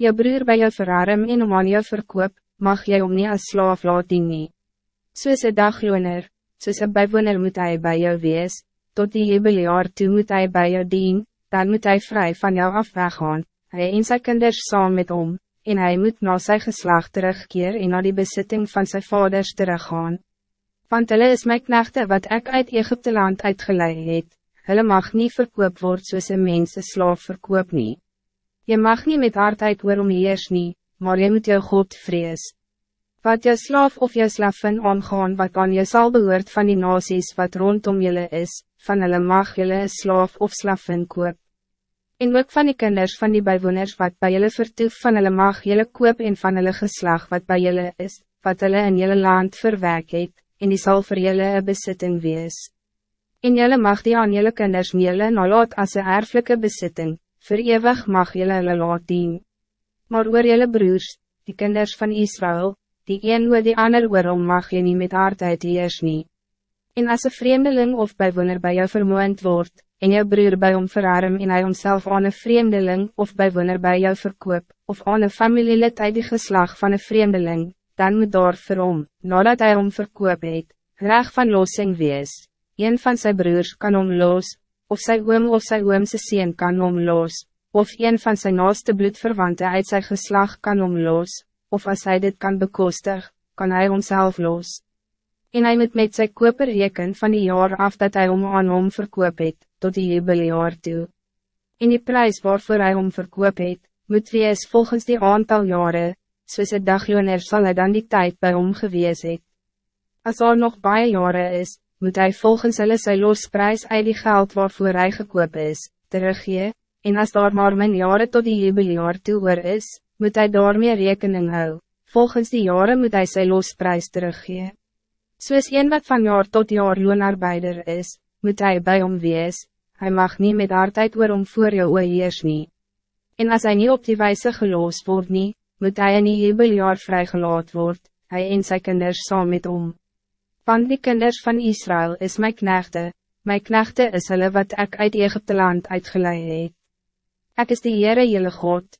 Je broer bij je verarm en om aan je verkoop, mag jy om nie as slaaf laat dien nie. Soos een dagloner, soos een bijwoner moet hij bij jou wees, tot die jubilejaar toe moet hij bij jou dien, dan moet hij vrij van jou af weggaan, hy en sy kinders saam met om, en hij moet na sy geslag terugkeer en na die besitting van zijn vaders teruggaan. Want hulle is my knechte wat ik uit Egypte land uitgeleid het, hulle mag niet verkoop word soos een mens een slaaf verkoop nie. Je mag niet met hardheid oor om eers nie, maar je moet jou God vrees. Wat je slaaf of je slaffen aangaan wat aan je zal behoort van die nasies wat rondom jullie is, van hulle mag jullie slaaf of slaffen koop. En ook van die kinders van die bijwoners wat bij jullie vertoef van hulle mag jullie koop en van hulle geslag wat bij jullie is, wat hulle in jullie land verwerk het, en die zal voor jullie een besitting wees. En jullie mag die aan jullie kinders meele nalaat as een erfelijke besitting, voor eeuwig mag jullie hulle laat dien maar oor jelle broers, die kinders van Israël, die een oor die ander oorom mag je niet met hardheid eers nie. En als een vreemdeling of bijwoner bij jou vermoeind wordt, en jou broer bij hom verarm en hij homself aan een vreemdeling of bijwoner bij jou verkoop, of aan een familielid uit die geslag van een vreemdeling, dan moet daar vir hom, nadat hij hom verkoop het, reg van losing wees. Een van zijn broers kan hom los, of sy oom of sy oomse sien kan hom los, of een van zijn naaste bloedverwanten uit zijn geslag kan omloos, of als hij dit kan bekostig, kan hij homself los. En hij moet met zijn koper reken van die jaar af dat hij om aan hom verkoop het, tot die jubilejaar toe. En die prijs waarvoor hij om verkoop het, moet wees volgens die aantal jaren, soos het dagloner sal hy dan die tijd bij hom gewees het. As er nog baie jaren is, moet hij volgens hulle sy losprijs uit die geld waarvoor hij gekoop is, teruggee, en als daar maar mijn jaren tot die jubilejaar toe oor is, moet hij daarmee rekening hou, volgens die jaren moet hij zijn losprijs teruggee. Soos een wat van jaar tot jaar loonarbeider is, moet hij bij hom wees, hij mag niet met hardheid oor om voor jou oeers nie. En als hij niet op die wijze geloos wordt nie, moet hij in die jubeljaar vrijgelaat word, hij en sy kinders saam met om. Want die kinders van Israël is mijn knechte, mijn knechte is hulle wat ik uit Egypte land uitgeleid het. Ik is de Heere jylle God,